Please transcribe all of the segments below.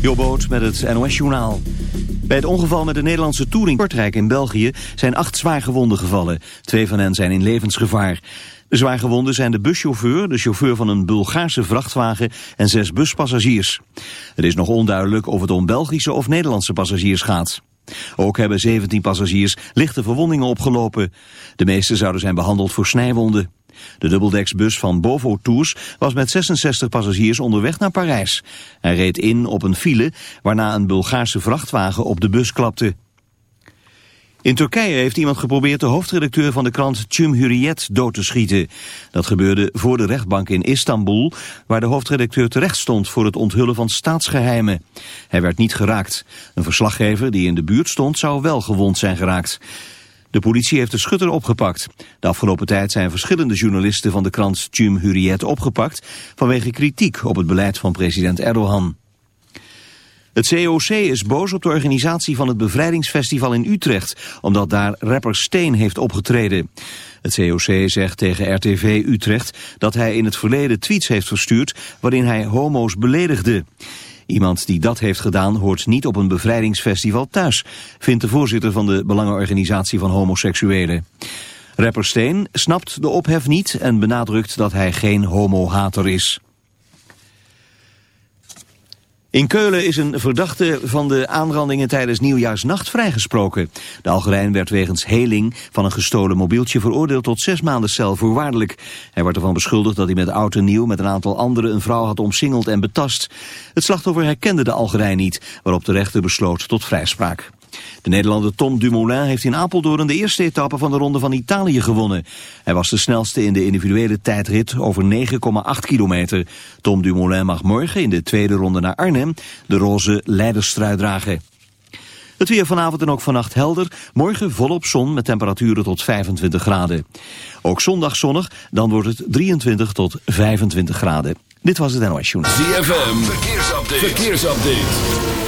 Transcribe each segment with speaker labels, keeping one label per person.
Speaker 1: Jobboot met het NOS-journaal. Bij het ongeval met de Nederlandse touring Kortrijk in België zijn acht zwaargewonden gevallen. Twee van hen zijn in levensgevaar. De zwaargewonden zijn de buschauffeur, de chauffeur van een Bulgaarse vrachtwagen en zes buspassagiers. Het is nog onduidelijk of het om Belgische of Nederlandse passagiers gaat. Ook hebben 17 passagiers lichte verwondingen opgelopen. De meeste zouden zijn behandeld voor snijwonden. De dubbeldeksbus van Bovo Tours was met 66 passagiers onderweg naar Parijs. Hij reed in op een file waarna een Bulgaarse vrachtwagen op de bus klapte. In Turkije heeft iemand geprobeerd de hoofdredacteur van de krant Cumhuriyet dood te schieten. Dat gebeurde voor de rechtbank in Istanbul, waar de hoofdredacteur terecht stond voor het onthullen van staatsgeheimen. Hij werd niet geraakt. Een verslaggever die in de buurt stond zou wel gewond zijn geraakt. De politie heeft de schutter opgepakt. De afgelopen tijd zijn verschillende journalisten van de krant Cumhuriyet opgepakt vanwege kritiek op het beleid van president Erdogan. Het COC is boos op de organisatie van het bevrijdingsfestival in Utrecht, omdat daar rapper Steen heeft opgetreden. Het COC zegt tegen RTV Utrecht dat hij in het verleden tweets heeft verstuurd waarin hij homo's beledigde. Iemand die dat heeft gedaan hoort niet op een bevrijdingsfestival thuis, vindt de voorzitter van de Belangenorganisatie van Homoseksuelen. Rapper Steen snapt de ophef niet en benadrukt dat hij geen homo-hater is. In Keulen is een verdachte van de aanrandingen tijdens Nieuwjaarsnacht vrijgesproken. De Algerijn werd wegens heling van een gestolen mobieltje veroordeeld tot zes maanden cel voorwaardelijk. Hij werd ervan beschuldigd dat hij met oud en nieuw met een aantal anderen een vrouw had omsingeld en betast. Het slachtoffer herkende de Algerijn niet, waarop de rechter besloot tot vrijspraak. De Nederlander Tom Dumoulin heeft in Apeldoorn de eerste etappe van de Ronde van Italië gewonnen. Hij was de snelste in de individuele tijdrit over 9,8 kilometer. Tom Dumoulin mag morgen in de tweede ronde naar Arnhem de roze leiderstrui dragen. Het weer vanavond en ook vannacht helder. Morgen volop zon met temperaturen tot 25 graden. Ook zondag zonnig, dan wordt het 23 tot 25 graden. Dit was het NOS Journal.
Speaker 2: ZFM, verkeersupdate. verkeersupdate.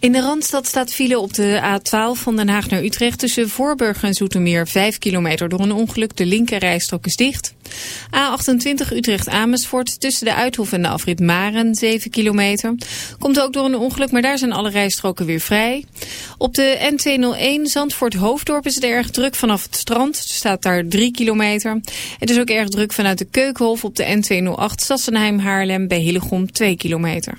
Speaker 3: In de Randstad staat file op de A12 van Den Haag naar Utrecht... tussen Voorburg en Zoetermeer 5 kilometer door een ongeluk. De linkerrijstrook is dicht. A28 Utrecht-Amersfoort tussen de Uithof en de afrit Maren 7 kilometer. Komt ook door een ongeluk, maar daar zijn alle rijstroken weer vrij. Op de N201 Zandvoort-Hoofddorp is het erg druk vanaf het strand. Er staat daar 3 kilometer. Het is ook erg druk vanuit de Keukenhof op de N208 Sassenheim-Haarlem bij Hillegom 2 kilometer.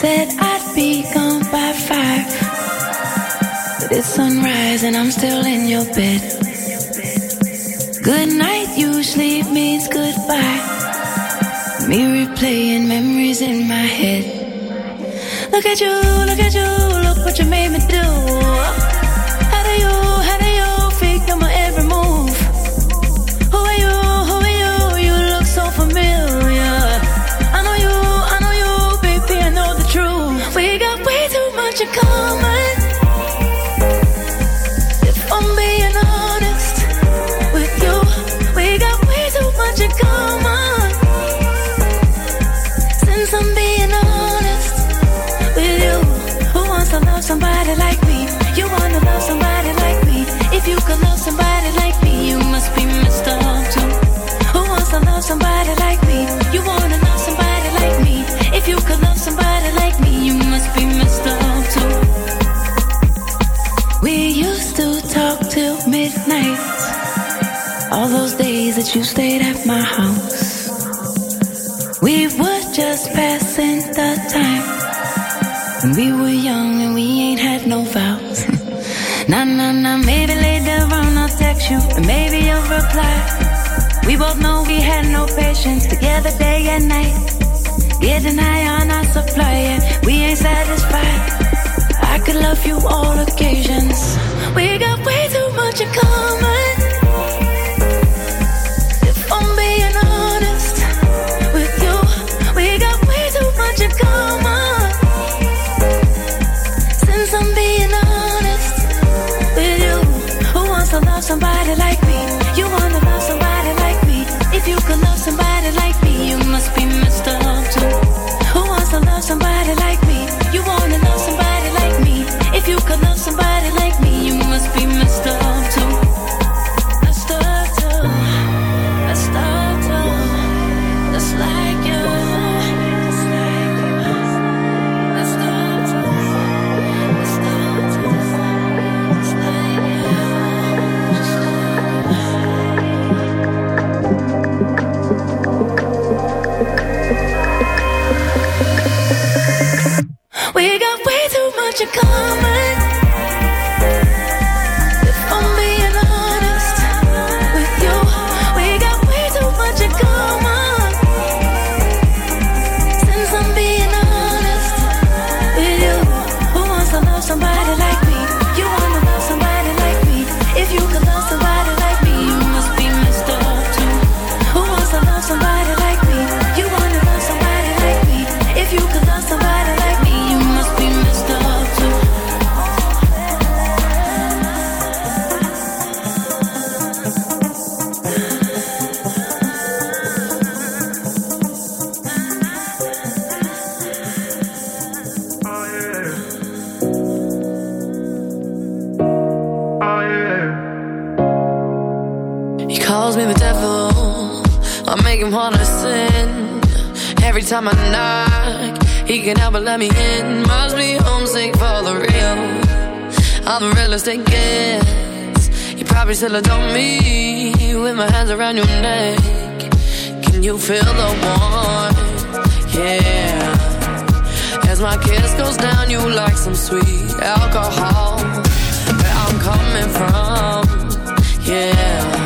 Speaker 4: Said I'd be gone by five. But it's sunrise and I'm still in your bed. Good night usually means goodbye. Me replaying memories in my head. Look at you, look at you, look what you made me do. We both know we had no patience together day and night. Getting high on our supply, yeah, we ain't satisfied. I could love you all occasions. We got way too much in common.
Speaker 5: He calls me the devil. I make him wanna sin. Every time I knock, he can help but let me in. Must be homesick for the real. I'm the realest it gets. You probably still adore me with my hands around your neck. Can you feel the warmth? Yeah. As my kiss goes down, you like some sweet alcohol. Where I'm coming from, yeah.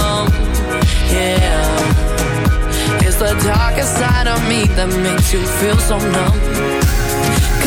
Speaker 5: Darkest side of me that makes you feel so numb.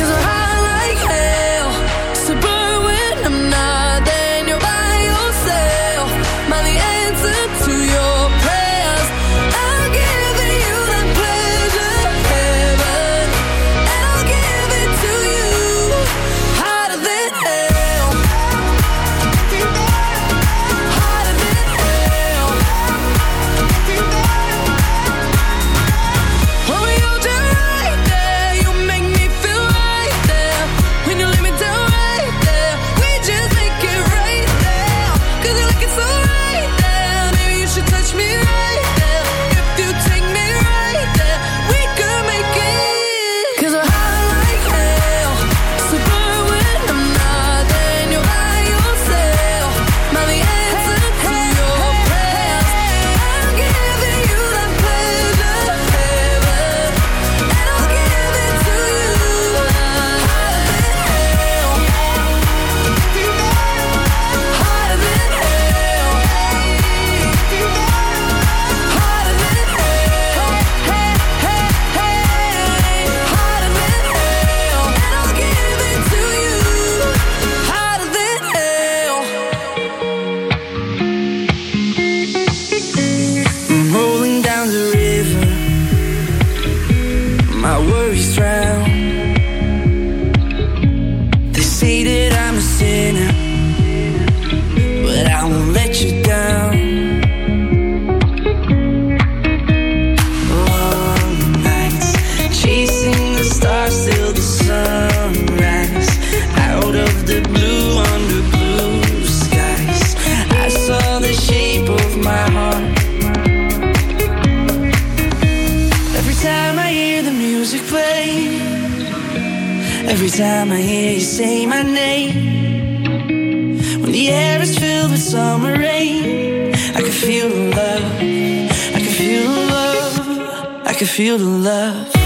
Speaker 5: I
Speaker 6: can feel the love.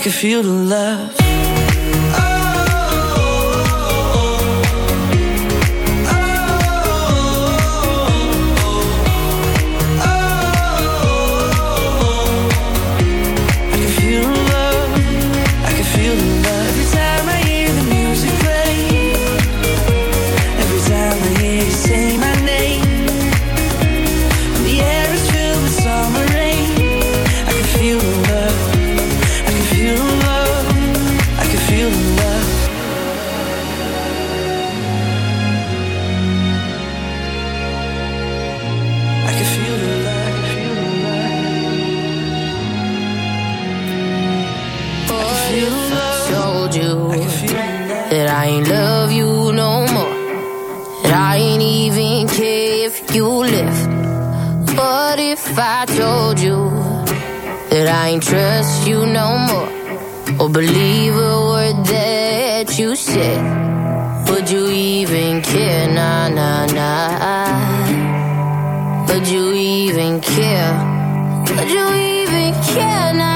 Speaker 6: I can feel the love.
Speaker 7: told you that I ain't love you no more. That I ain't even care if you left. What if I told you that I ain't trust you no more? Or believe a word that you said. Would you even care? Nah, nah, nah. Would you even care? Would you even care? Nah.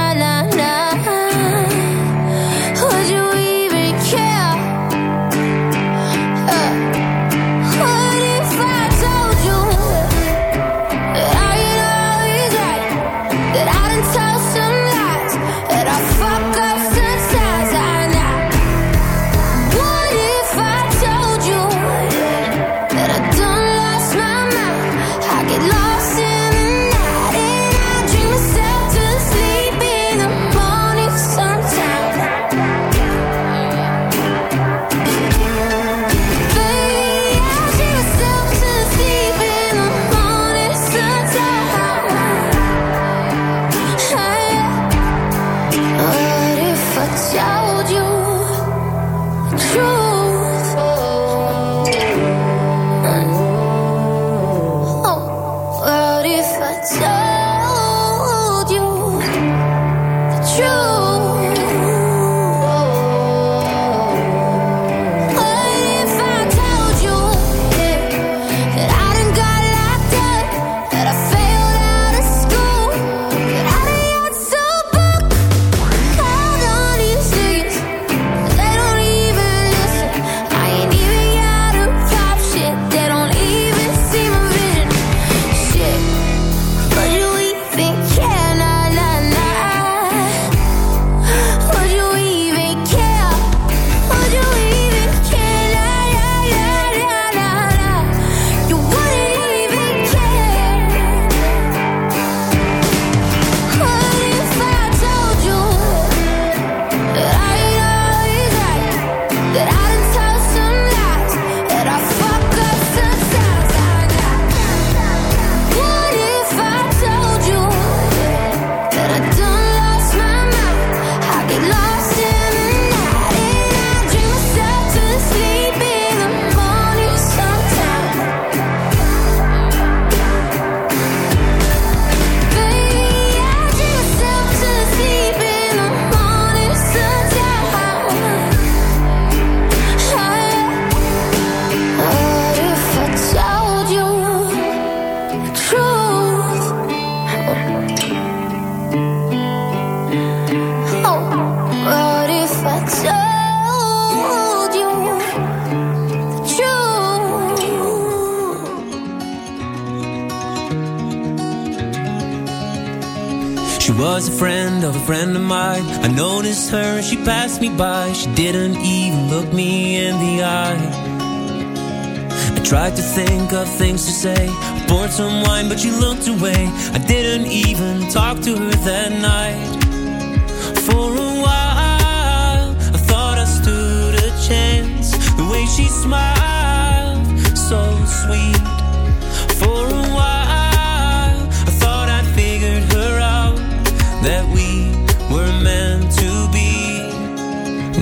Speaker 8: we were meant to be.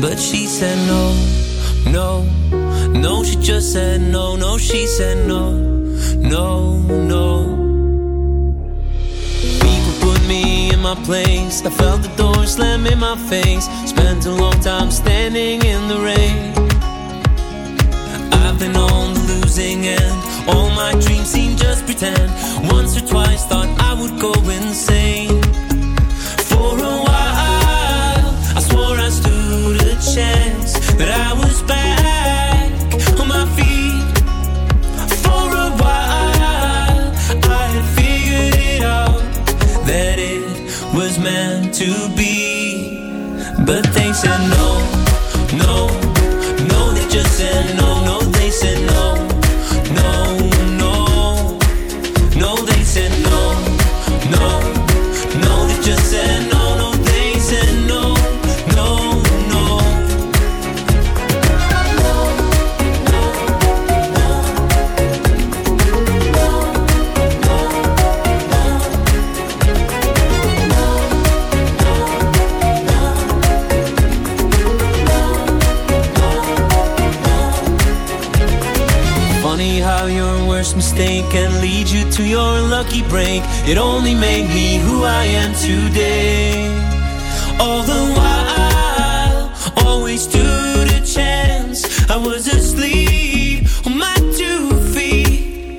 Speaker 8: But she said no, no, no, she just said no, no, she said no, no, no. People put me in my place, I felt the door slam in my face. Spent a long time standing in the rain. I've been on the losing end, all my dreams seem just pretend. Once or twice, thought I would go insane. chance that I was back on my feet for a while. I had figured it out that it was meant to be, but they said no. break. It only made me who I am today. All the while, always stood a chance. I was asleep on my two feet.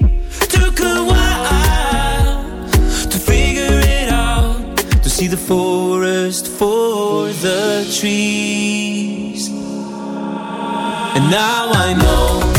Speaker 8: Took a while to figure it out, to see the forest for the trees. And now I know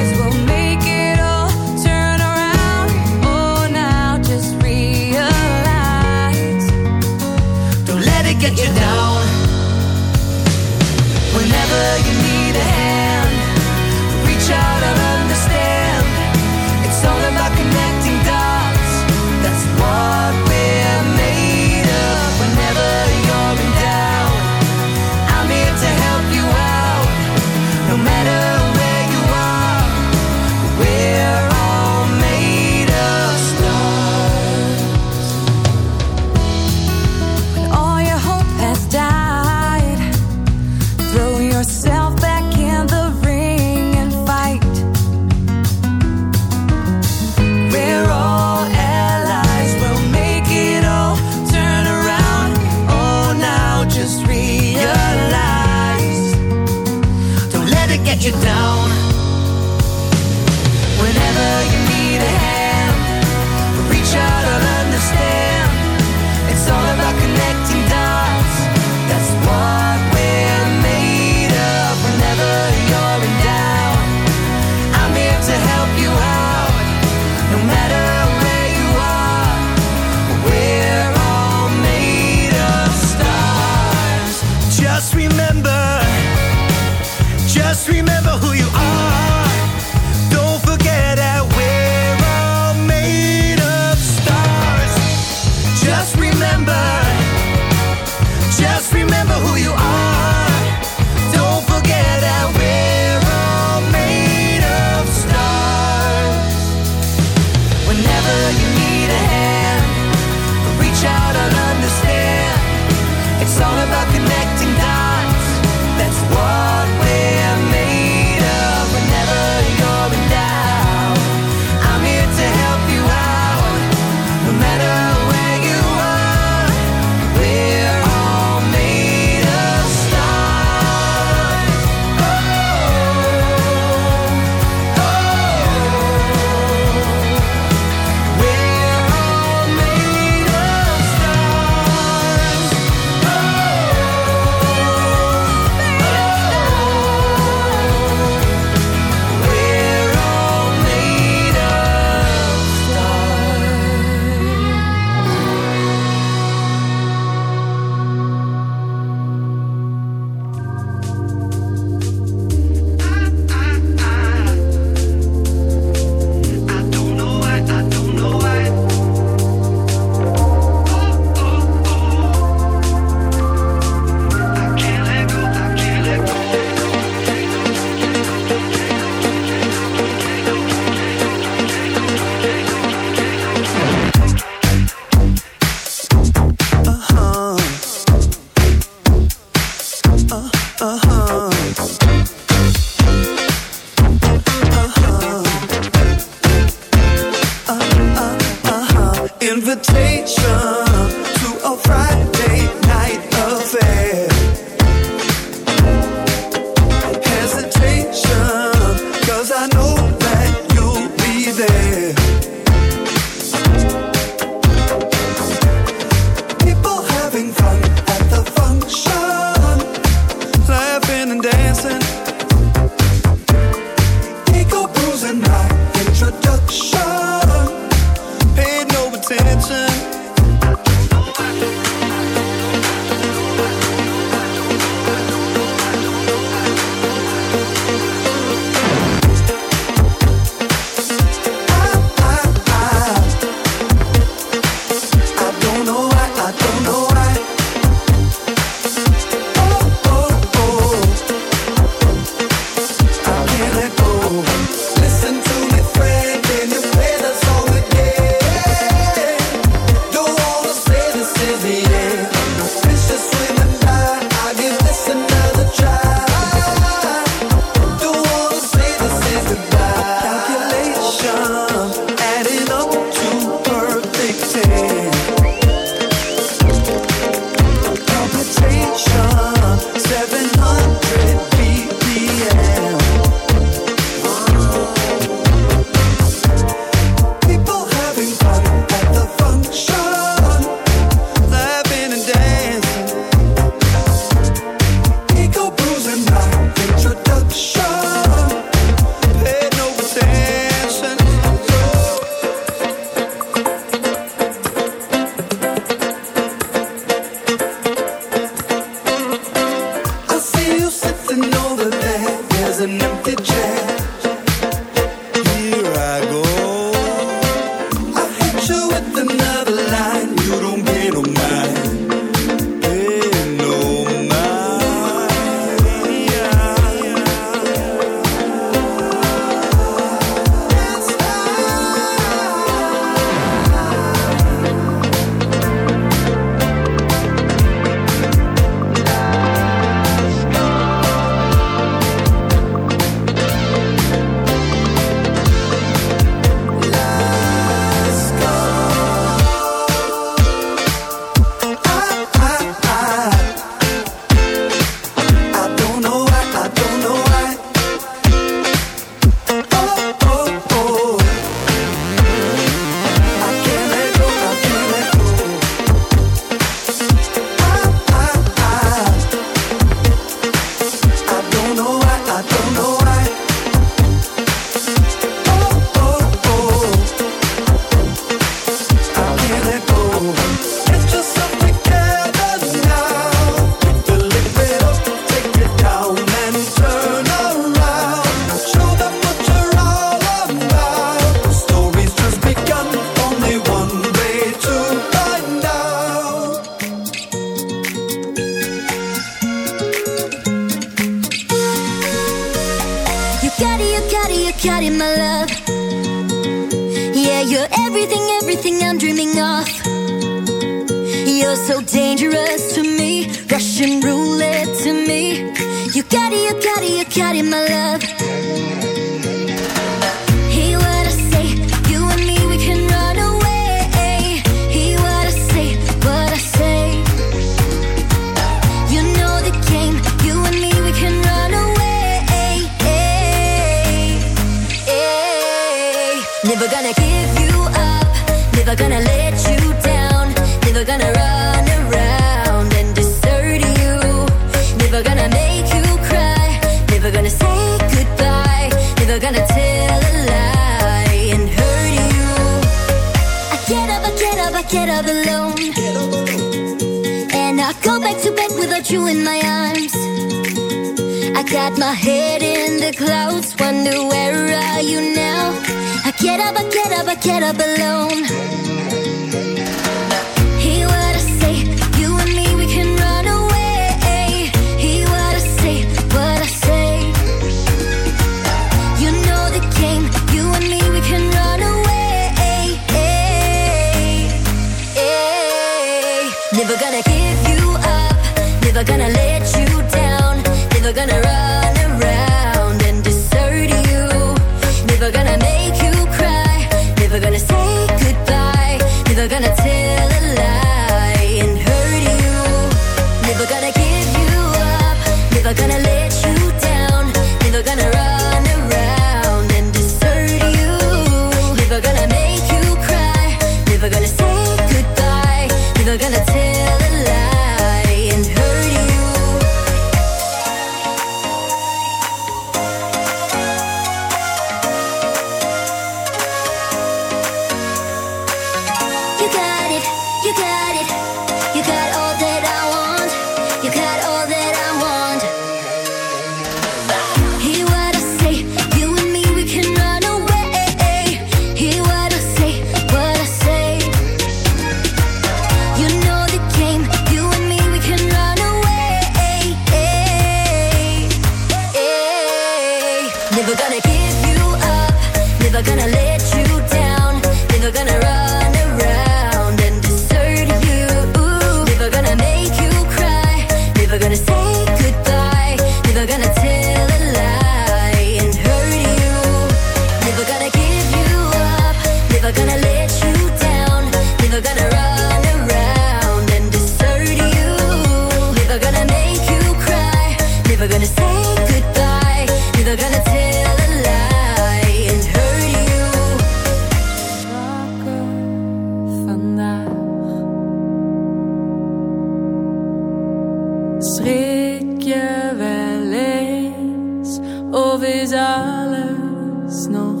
Speaker 9: Schrik je wel eens of is alles nog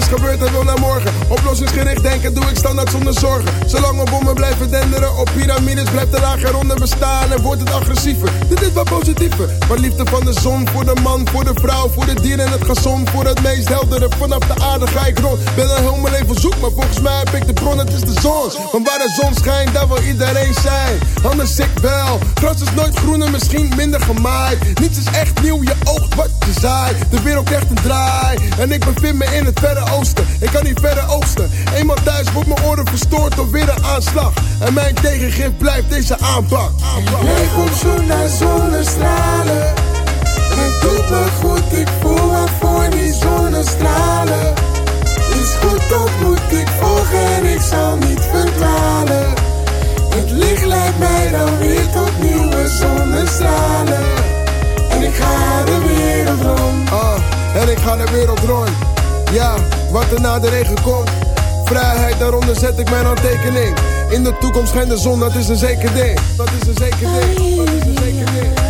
Speaker 10: besef wat is morgen. Oplossingsgericht denken doe ik standaard zonder zorgen. Zolang we bommen blijven denderen op piramides, blijft de lage ronde bestaan en wordt het agressiever. Dit is wat positiever. Maar liefde van de zon voor de man, voor de vrouw, voor de dieren en het gezond, voor het meest heldere. Vanaf de aarde ga ik rond. Ben een heel mijn leven zoek, maar volgens mij heb ik de bron, het is de zon. Want waar de zon schijnt, daar wil iedereen zijn. Anders ik wel. Gras is nooit groener, misschien minder gemaaid. Niets is echt nieuw, je oogt wat je zaait. De wereld krijgt een draai. En ik bevind me in het verre oosten. Ik kan niet verder oogsten. Eenmaal thuis wordt mijn oren verstoord door weer een aanslag. En mijn tegengif blijft deze aanpak.
Speaker 11: Ik op zoek naar zonnestralen. En doet me goed, ik voel wat voor die zonnestralen. Is goed, dat moet ik volgen en ik zal niet verdwalen. Het licht leidt mij dan weer tot nieuwe zonnestralen. En ik ga de wereld rond.
Speaker 10: Ah, en ik ga de wereld rond. Ja, wat er na de regen komt. Vrijheid, daaronder zet ik mijn handtekening. In de toekomst schijnt de zon, dat is een zeker ding. Dat is een zeker ding. Dat is een zeker ding.